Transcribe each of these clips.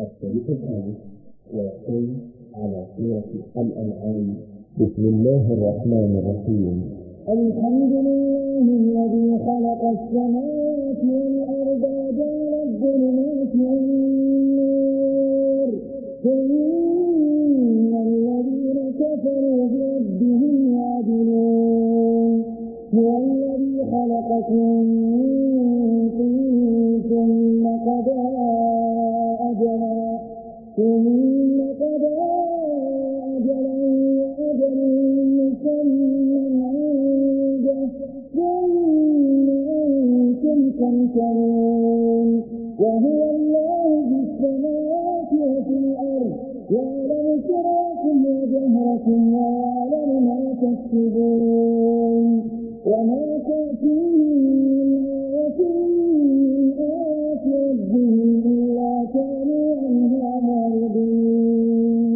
الشريف الآن ويقول على سورة الأنعام. بسم الله الرحمن الرحيم. الحمد لله الذي خلق السماوات والأرض وجعل الظلمات والنور. ثم الذين كفروا بربهم يعدلون. هو الذي خلقكم الكريم وهو الله في السماوات وفي الأرض. يعلم سراكم وجهركم ويعلم ما تكتبون وما تأتيهم من آية من آيات ربهم إلا كانوا عنها معرضين.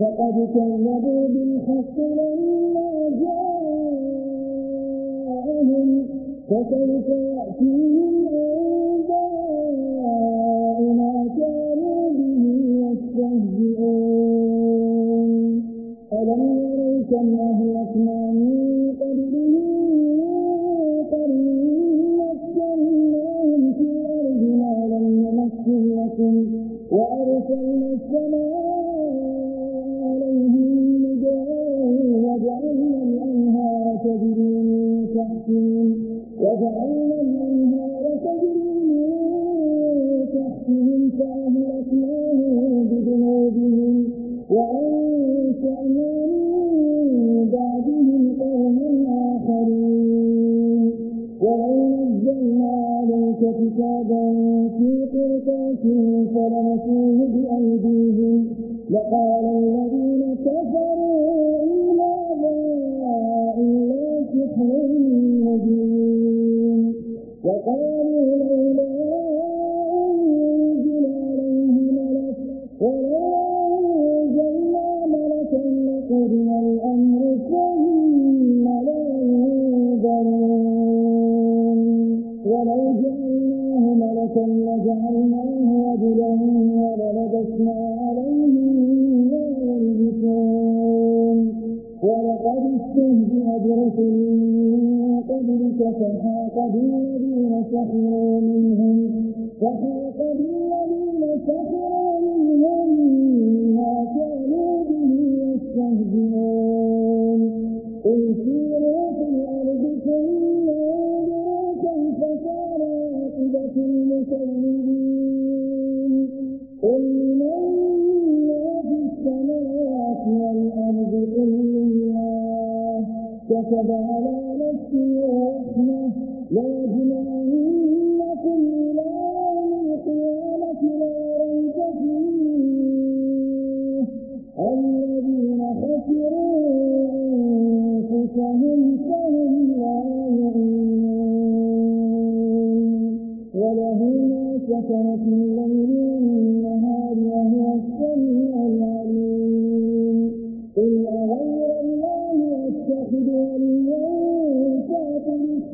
فقد كذبوا بالحق لما جاءهم. فكيف يأتيهم الله أسمع من قبله قرن مكناهم في الأرض ما لم لكم وأرسلنا السماء عليهم مجارا وجعلنا الأنهار تجري من تحتهم في فلمسوه بأيديهم. لقال الله هذه الذين سخروا منهم. سخر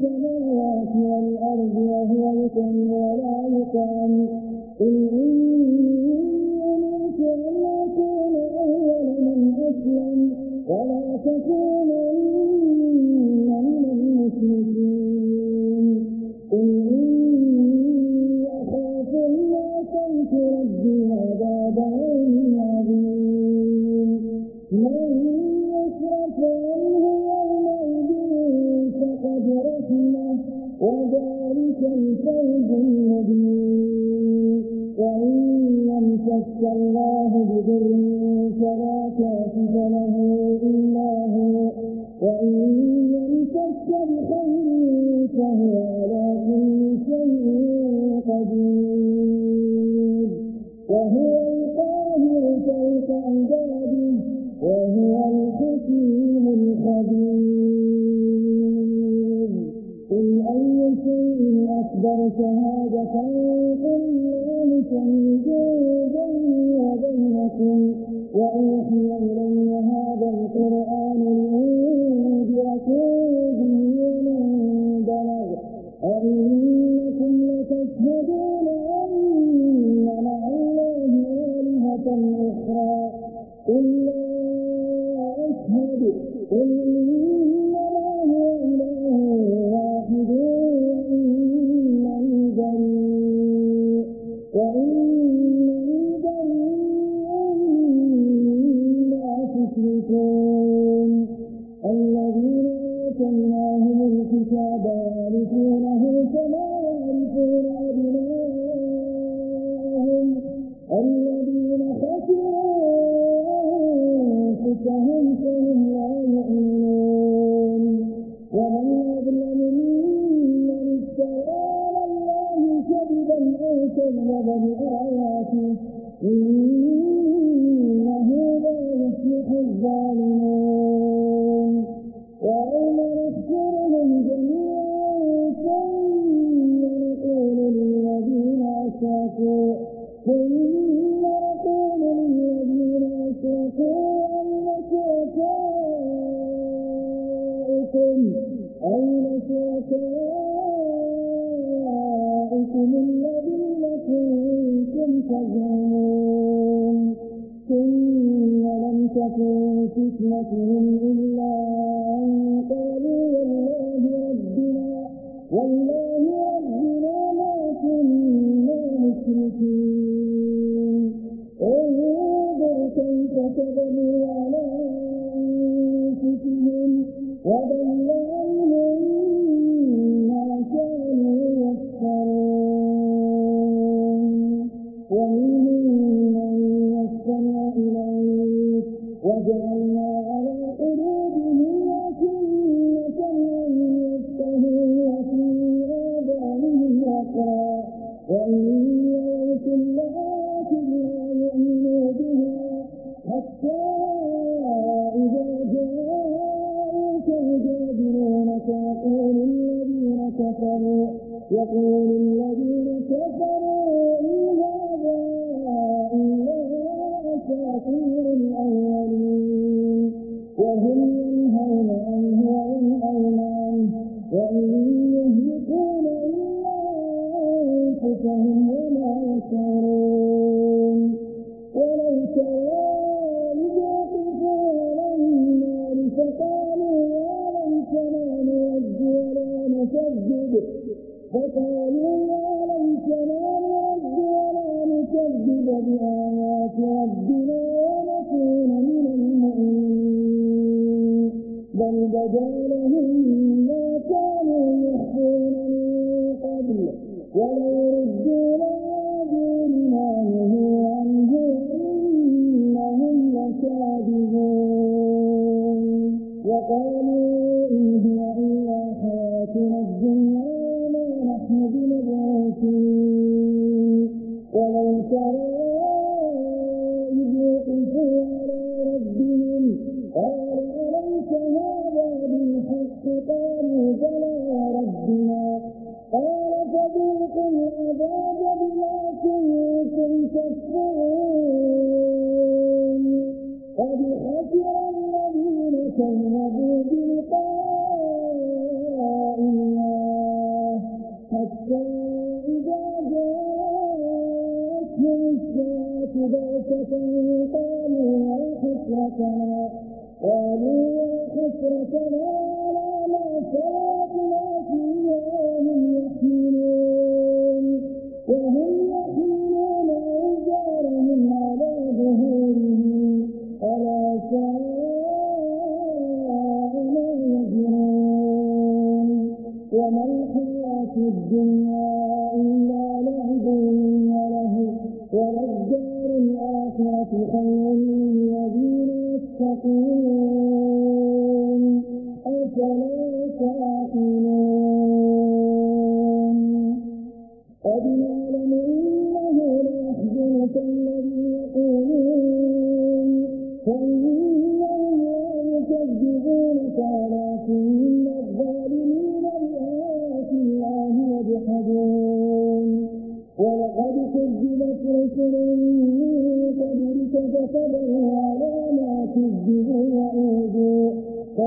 السماوات والأرض وهو يسمع وما الحياة الدنيا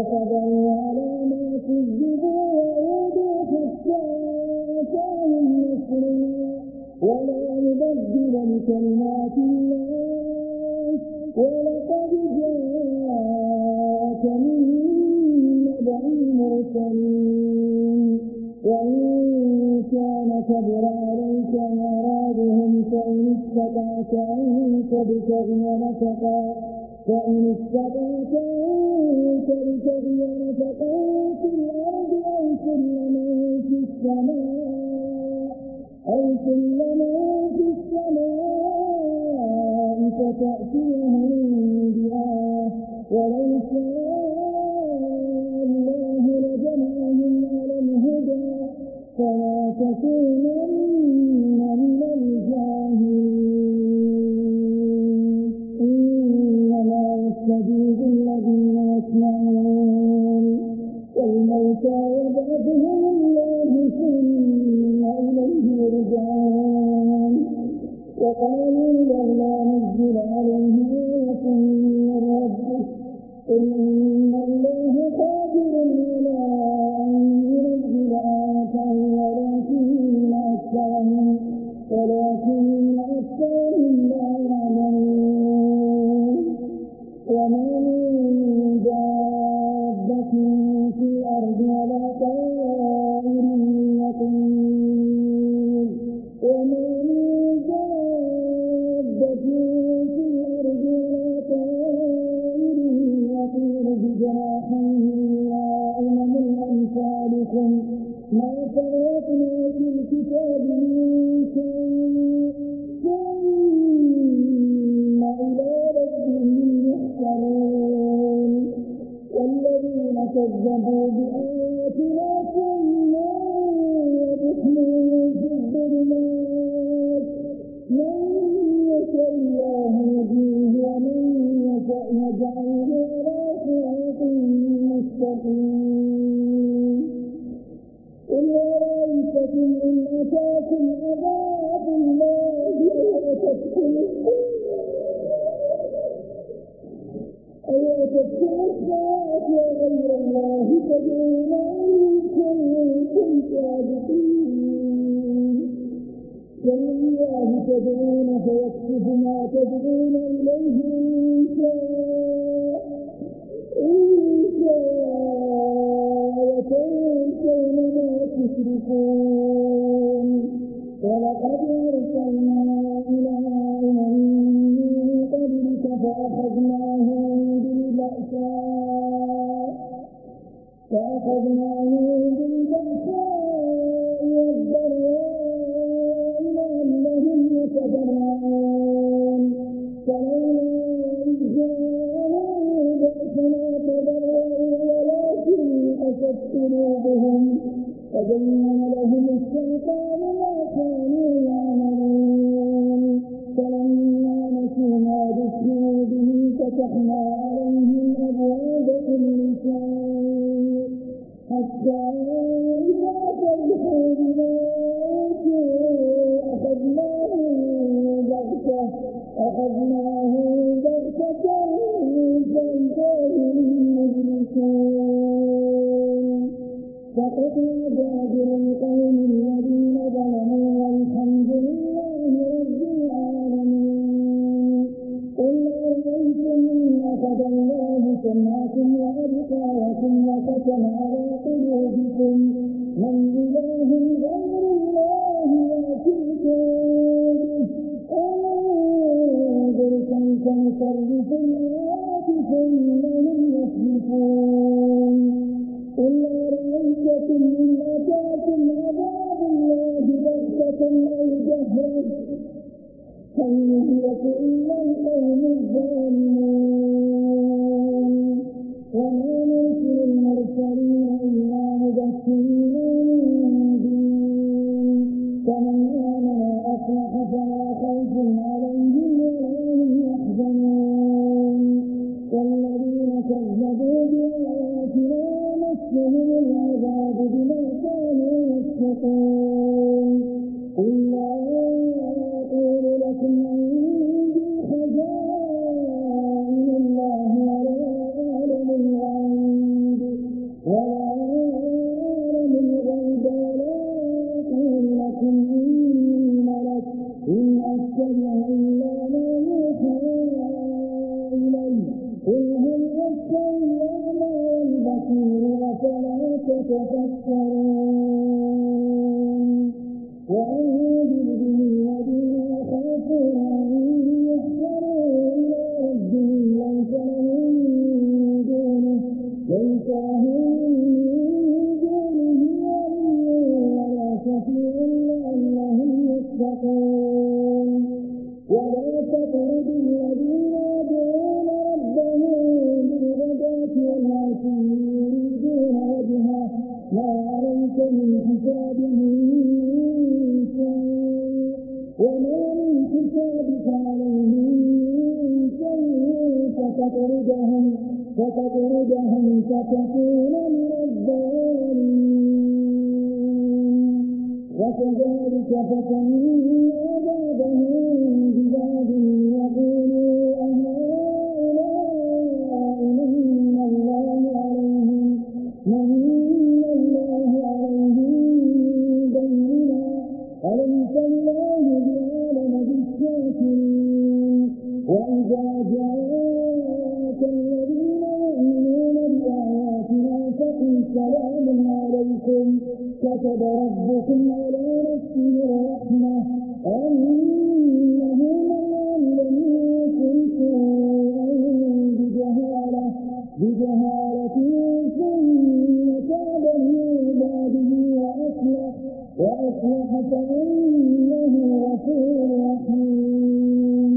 فصبا على ما كذبوا وعودوا حتى أتاهم المصري ولا مبدل لكلمات الله. ولقد جاءك من نبع المرسلين. وإن كان كبر عليك مرادهم فإن استطعت أن تبتغي نفقا فإن استطعت أن تبتغي نفقا في الأرض أو كل من في السماء أو كل من في السماء فتأتيهم بآية ولو شاء وقالوا لولا نزل عليه أرسلنا إلى أمم من قبلك فأخذناهم بالبأساء فأخذناهم بالبأساء والضراء لعلهم يتضرعون فلولا إذ جاءهم بأسنا تضرعوا ولكن أشد قلوبهم فبين لهم بآياتنا مسهم العذاب بما كانوا يتقون عليكم سلام عليكم. كتب ربكم على نفسه الرحمة أنه من عمل منكم بجهالة. بجهالة ثم تاب من عباده وأصلح وأصلح فإنه غفور رحيم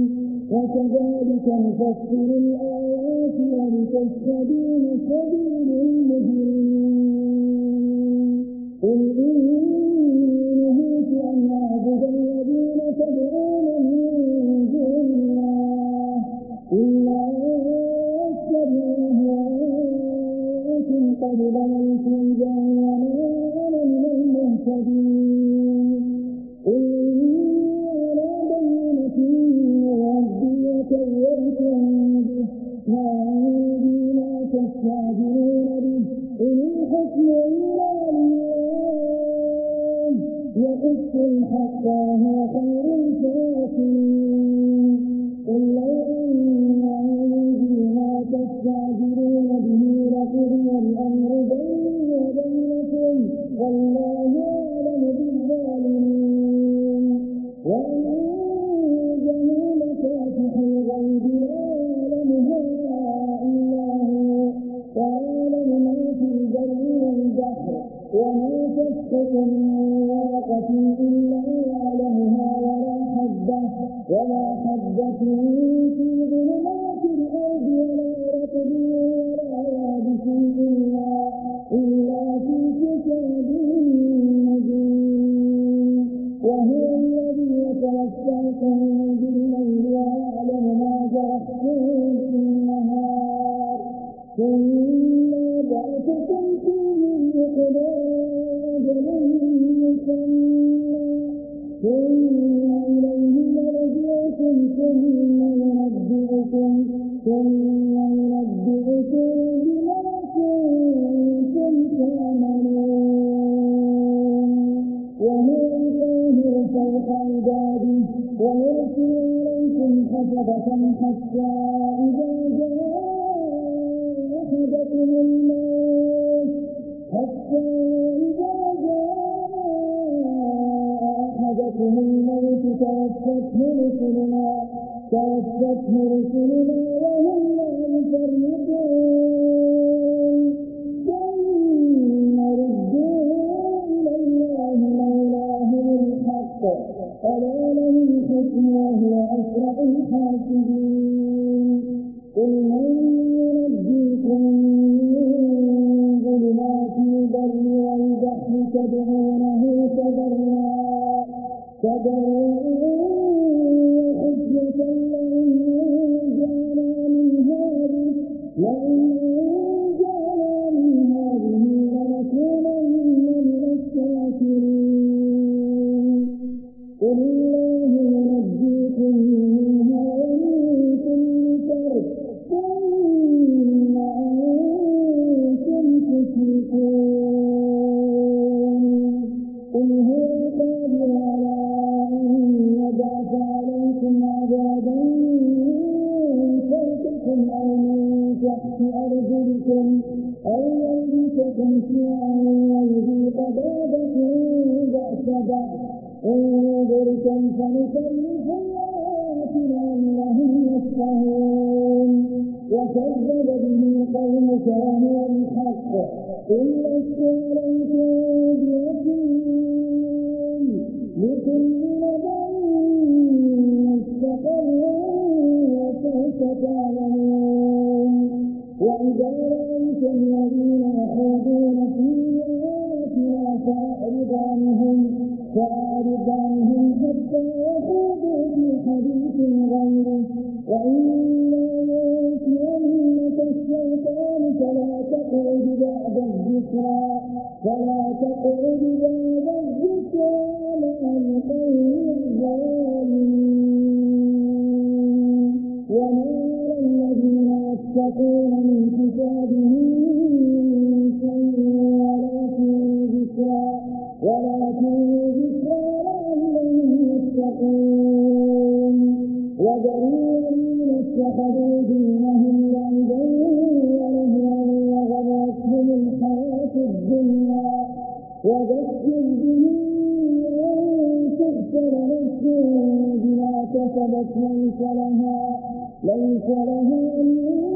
وكذلك نفسر الآيات ولتستبين سبيل بكم حتى إذا جاء أحدكم الموت. حتى إذا جاء أحدكم الموت توفته رسلنا توفته رسلنا. الله وأسرع الحاسبين قل من من ظلمات البر والبحر تدعونه لكم أن أرجلكم أو يلبسكم شيعا ويذيق بعضكم بأس بعض انظركم فنكلف آياتنا أنهم يفقهون وكذب به قومك وهو الحق قل لست عليكم بوكيل لكل نبأ مستقر وسوف هري سٺي نه س فلا تقعد بعد سوا چلا چوري و تكون من حسابه شيء ولكن ذكرى ولكن ذكرى لعلهم يتقون وذروا الذين اتخذوا دينهم لعبا ولهوا وغرتهم الحياة الدنيا وذكر به أن تغفر نفس بما كسبت ليس لها ليس لها من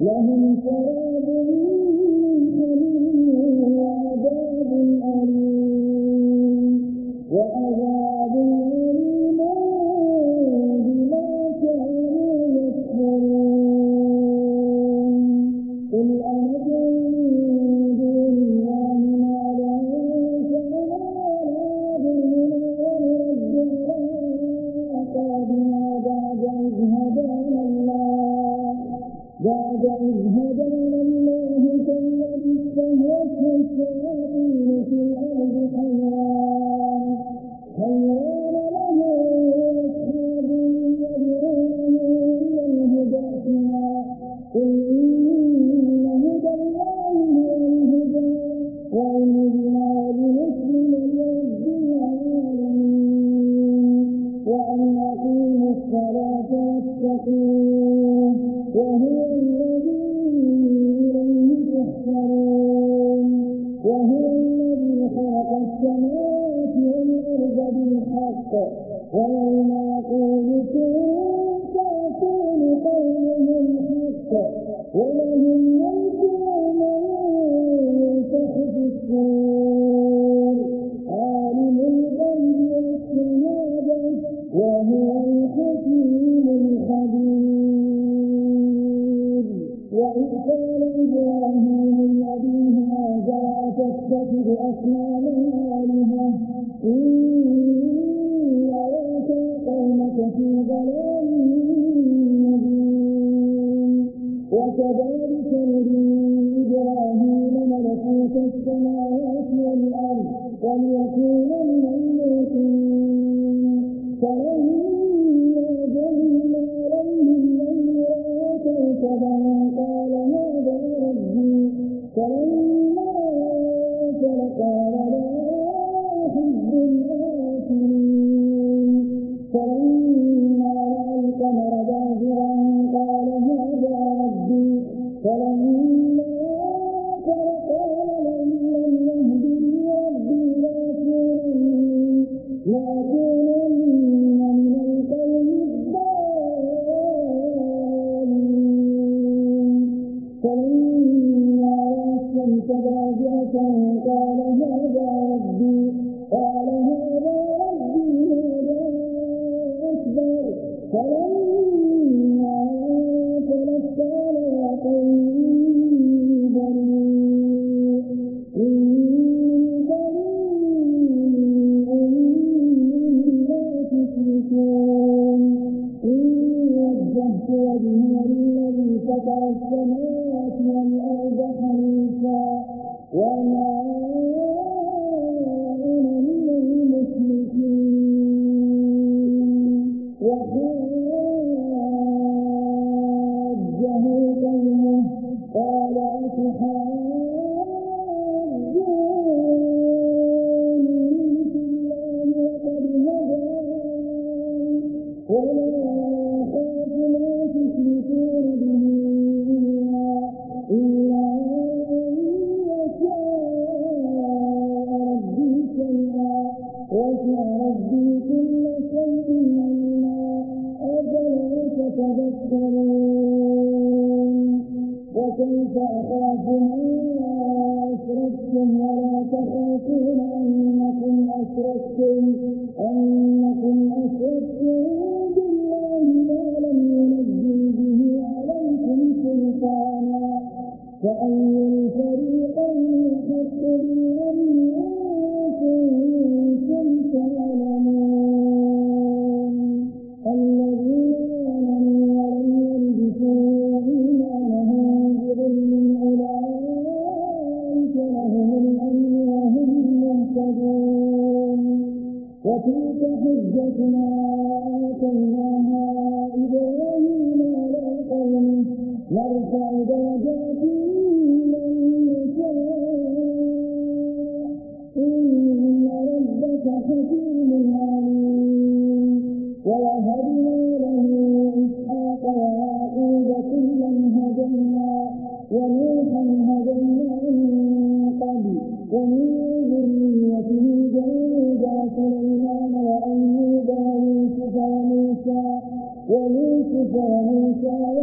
لهم سلام السماوات والأرض وليكون من الموقنين كل شيء عما أجل تتذكرون وكيف أخاف إلا أشركتم ولا تخافون أنكم أشركتم أنكم أشركتم بالله ما لم ينزل به عليكم سلطانا فأي 的明天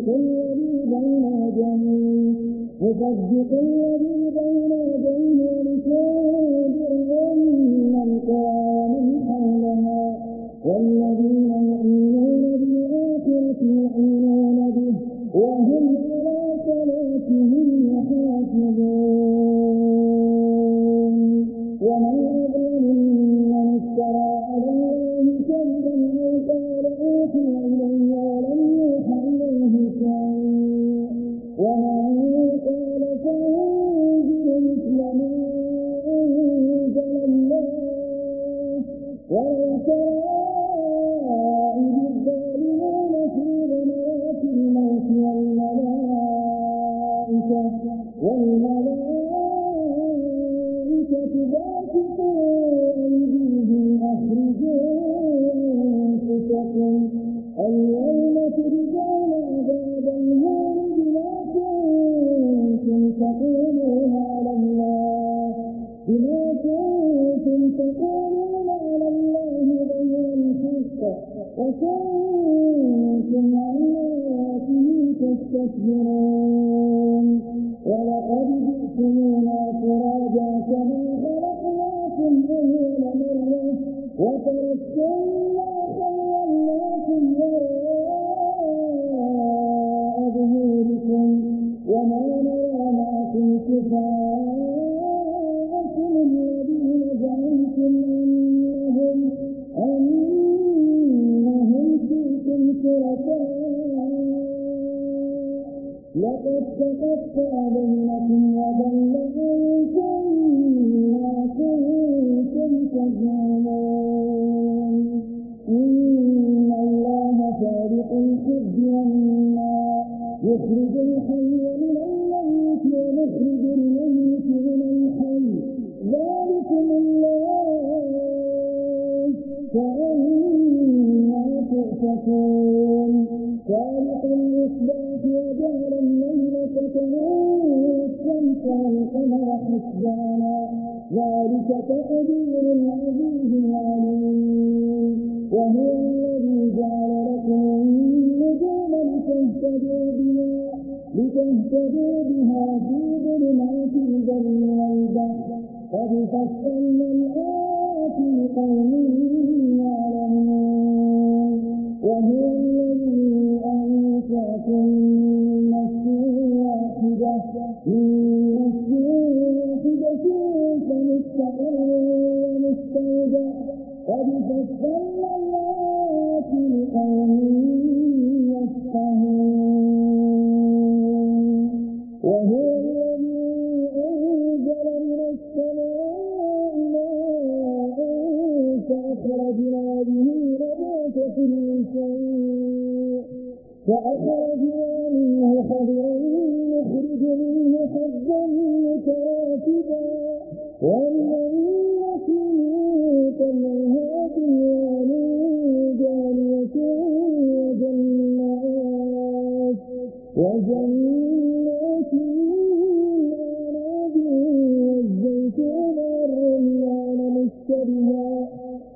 وصدق الذي بين يديه وصدق الذي حتى بينكم وبين عنكم ما كنتم تزعمون إن الله فارق الحب والنار يخرج الحي من الميت ومخرج الميت من الحي ذلكم الله فأنا تؤفكون أحزانا ذلك تقدير العزيز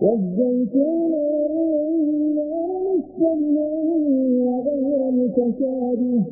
والزيتون والنار مستمع وغير متشابه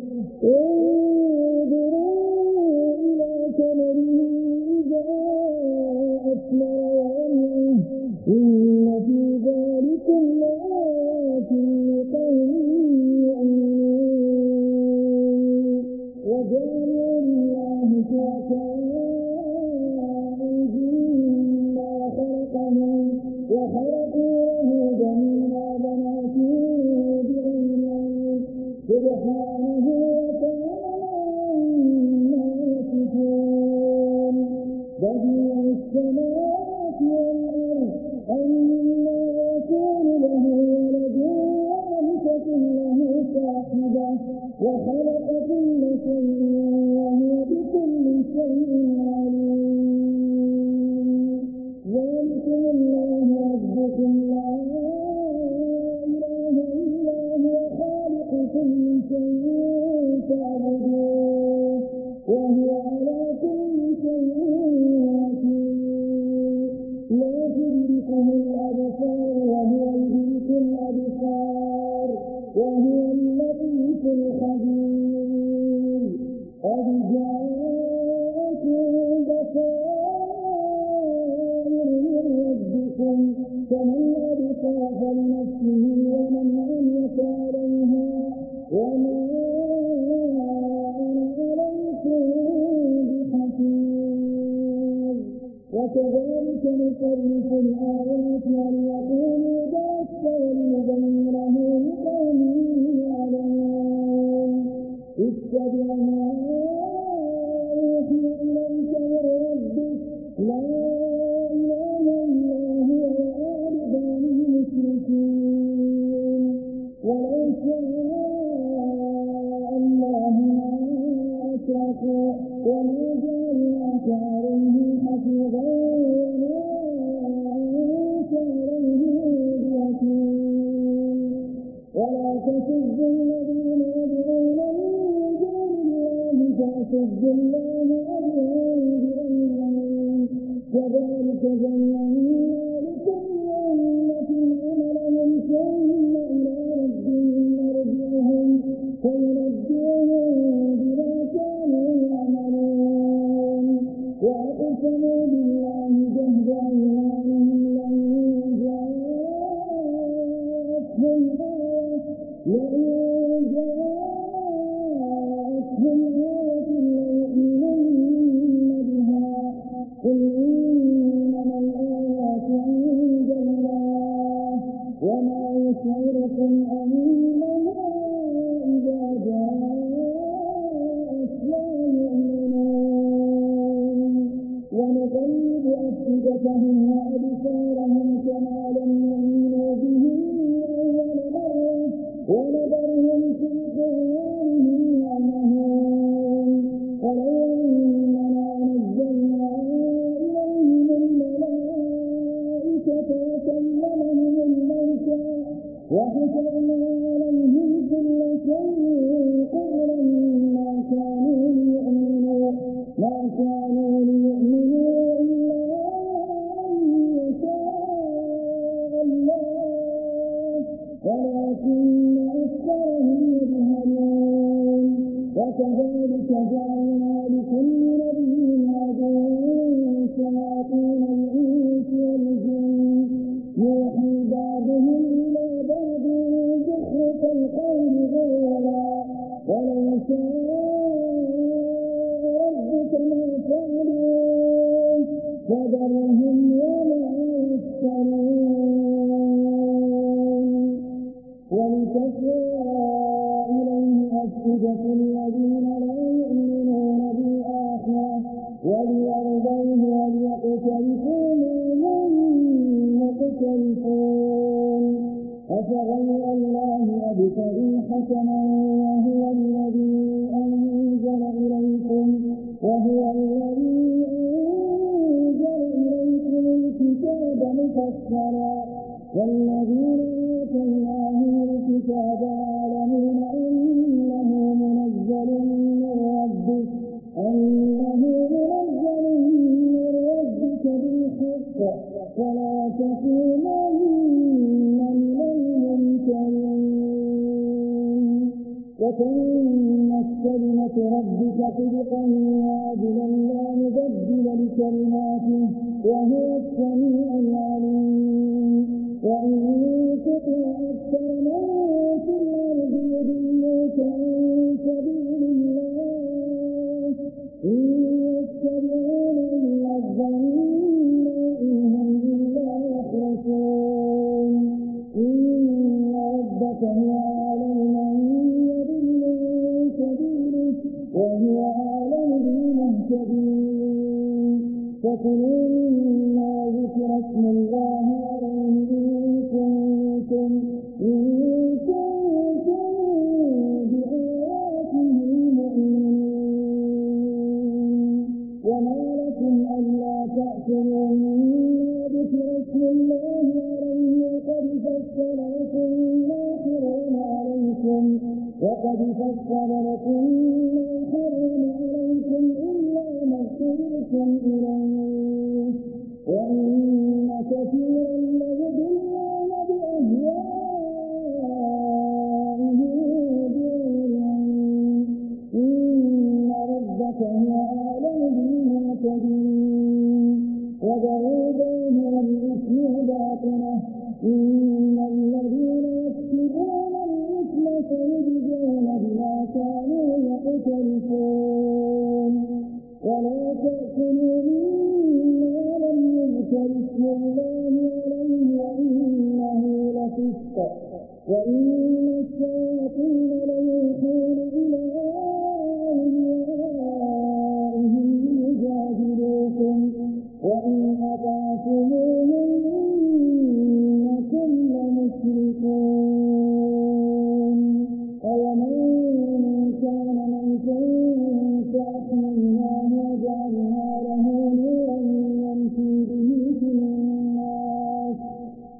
وكلوا مما ذكر اسم الله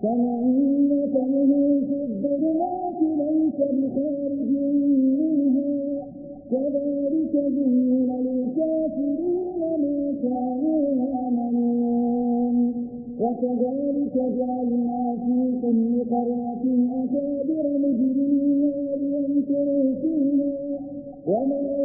فمعنك في الظلمات ليس بخارج منها كذلك جميل للكافرين ما كانوا يعملون وكذلك جعلنا في كل قرية أكابر مجرمين ليمكروا فيها وما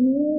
me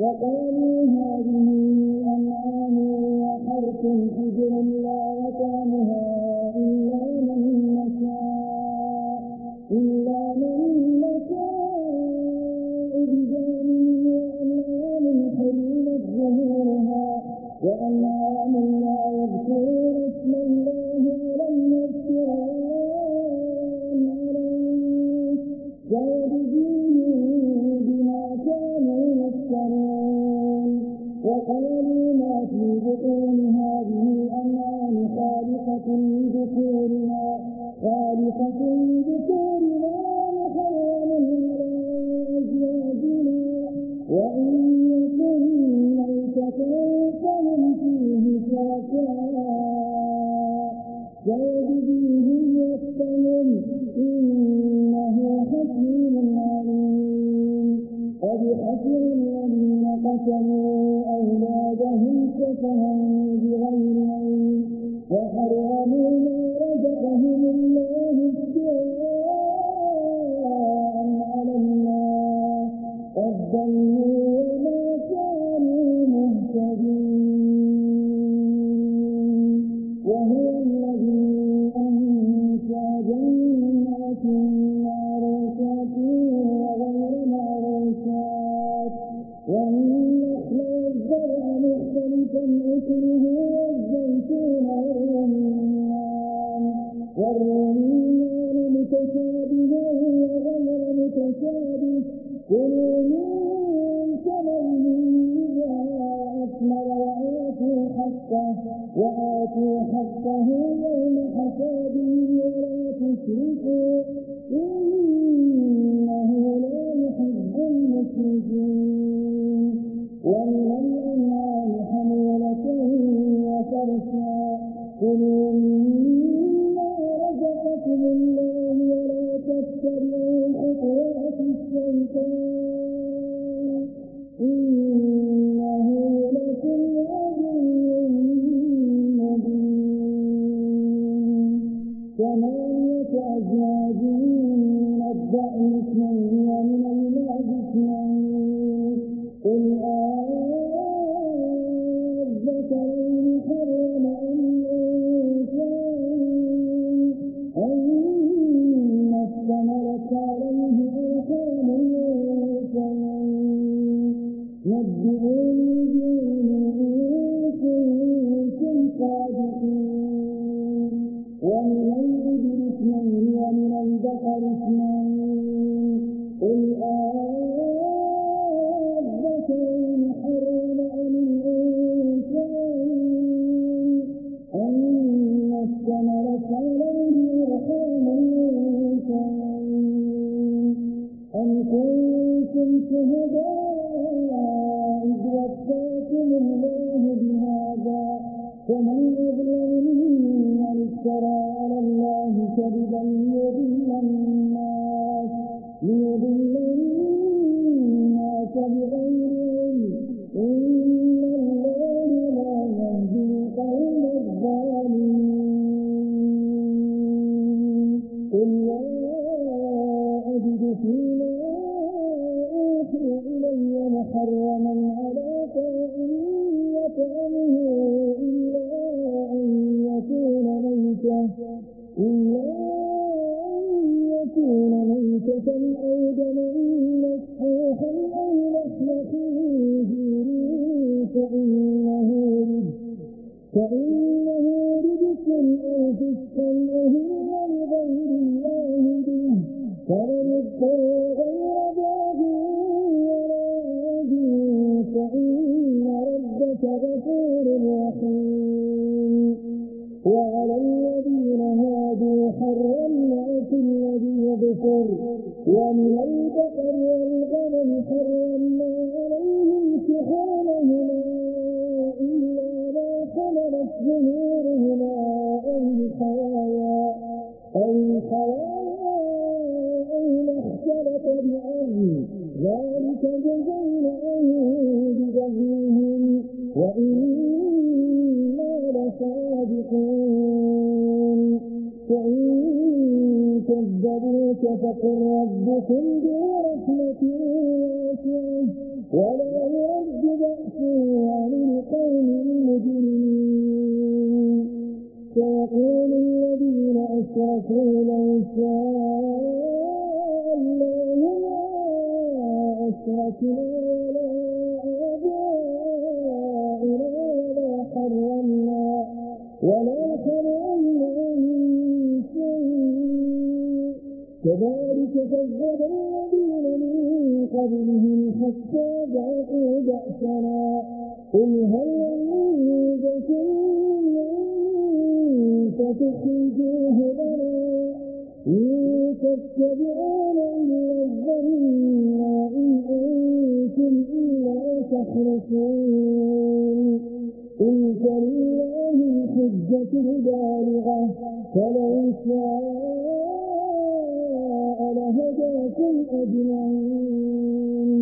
وقالوا هذه أنعام وحرث حجر ناقة بكورنا محرما على أزواجنا وإن يكن فهم فيه شركاء فيجزيهم وفقهم إنه حكيم عليم قد الذين قتلوا أولادهم سفها أثمر وآتوا حقه وآتوا حقه يوم حسابه ولا تشركوا. محرما على طاعم يطعمه إلا أن يكون ميتة إلا أن يكون ميتة أو دما مسحوحا أو لحم خنزير فإنه رجس فإنه رجس أو فسقا ومن البقر والغنم حرمنا عليهم شحومهما إلا ما حملت ظهورهما أو الحوايا أو الحوايا أو ما اختلط بعظم ذلك جزيناهم ببغيهم وإنا لصادقون كذبوك فقل ربكم ذو رحمة واسعة ولا يرد بأسه عن القوم المجرمين. سيقول الذين أشركوا لو شاء الله ما أشركنا ولا كذب من قبلهم حتى ذاقوا بأسنا قل هل من فتخرجوه لنا تتبعون إلا الظن وإن أنتم إلا تخرصون إن لله الحجة البالغة فلو شاء لهداكم أجمعين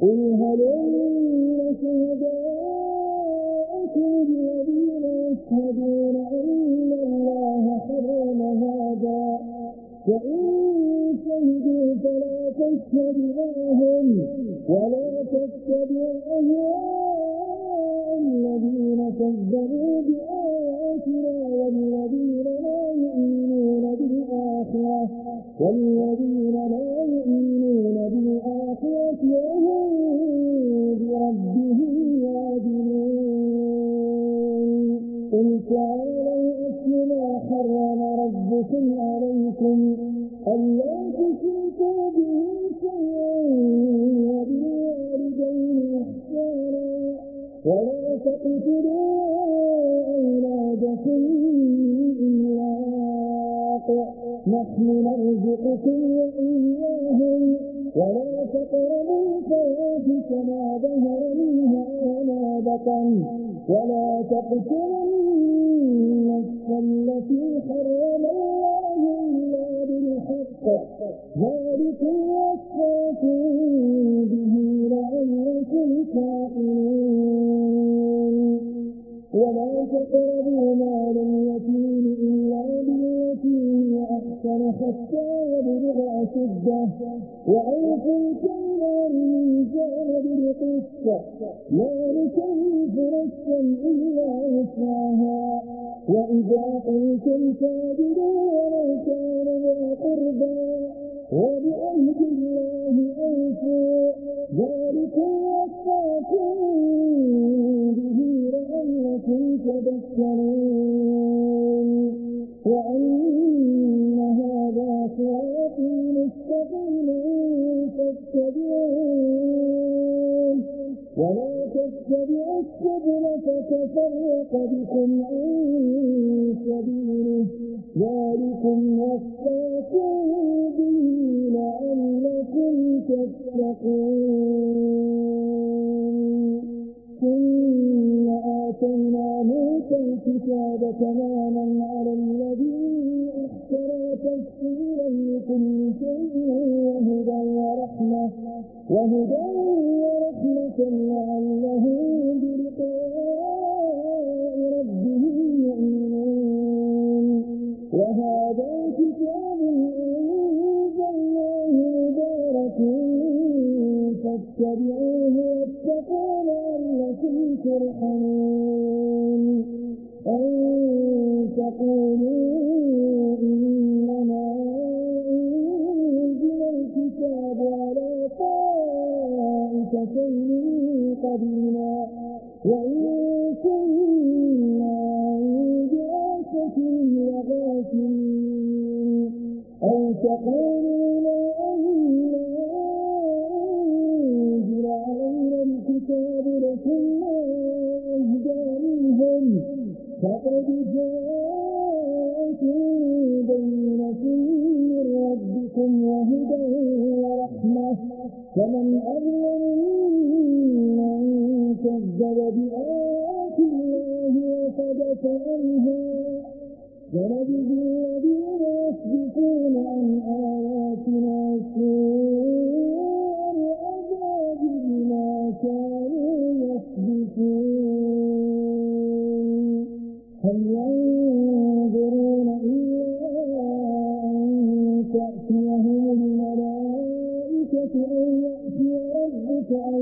قل هلم شهداءكم الذين يشهدون أن الله حرم هذا فإن شهدوا فلا تشهد معهم ولا تتبع أهواء الذين كذبوا بآياتنا والذين لا يؤمنون بالآخرة. والذين لا يؤمنون بالآخرة وهم بربهم يعدلون. قل تعالوا أتل ما حرم ربكم عليكم. ألا نحن نرزقكم وإياهم. ولا تقربوا الفواحش ما ظهر منها وما بطن ولا تقتلوا النفس التي حرم الله إلا بالحق. ذلكم وصاكم به لعلكم تعقلون ولا تقربوا مال اليتيم أحسن حتى يبلغ أشده وأوفوا الكيل والميزان بالقسط لا نكلف نفسا إلا وسعها. وإذا قلتم فاعدلوا ولو كان ذا قربى وبعهد الله أوفوا ذلكم وصاكم به لعلكم تذكرون. وأن هذا صراطي مستقيما فاتبعوه. ولا تتبعوا السبل فتفرق بكم عن سبيله. ذلكم وصاكم به لعلكم تتقون. ثم آتينا موسى الكتاب تماما على الذي أحسن تفسيرا لكل شيء وهدى ورحمة وهدى ورحمة لعلهم بلقاء ربهم يؤمنون وهذا كتاب أنزلناه مبارك فاتبعوه واتقوا لعلكم ترحمون أن تقولوا من قبلنا وإن كنا عن دراستهم لغافلين. أو تقولوا لا أنزل علينا الكتاب لكنا أهدى منهم. فقد جاءكم بينة من ربكم وهدى ورحمة. فمن أظلم كذب بآيات الله وصدف عنها. ونجزي الذين يصدفون عن آياتنا سوء العذاب بما كانوا يصدفون هل ينظرون إلا أن تأتيهم الملائكة أو يأتي ربك أو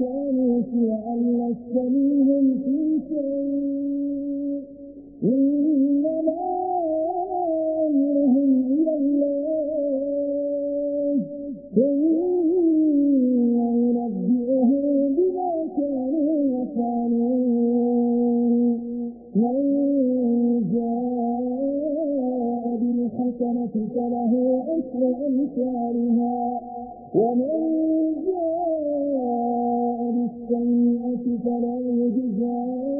كانوا شيعا لست منهم في شيء. إنما أمرهم إلى الله ينبئهم بما كانوا يفعلون من جاء فله عشر أمثالها ومن جاء السيئة فلا يجزى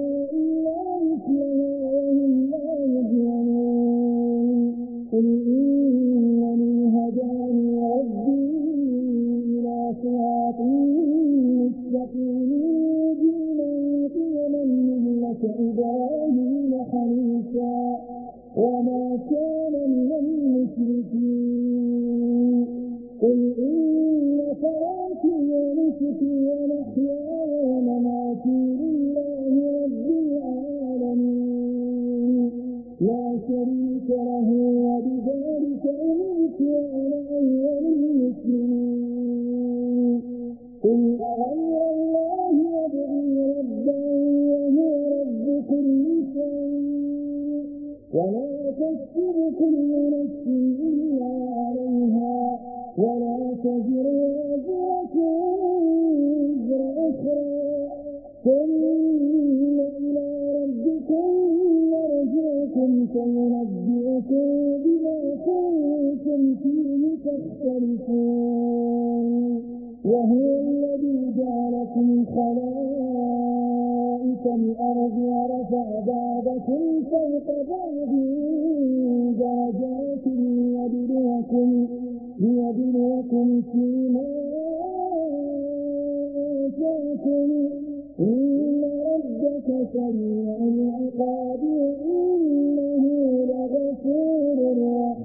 سينبئكم بما كنتم فيه تختلفون. وهو الذي جعلكم خلائف الأرض ورفع بعضكم فوق بعض درجات ليبلوكم, ليبلوكم فيما آتاكم. إن ربك سريع العقاب. Guru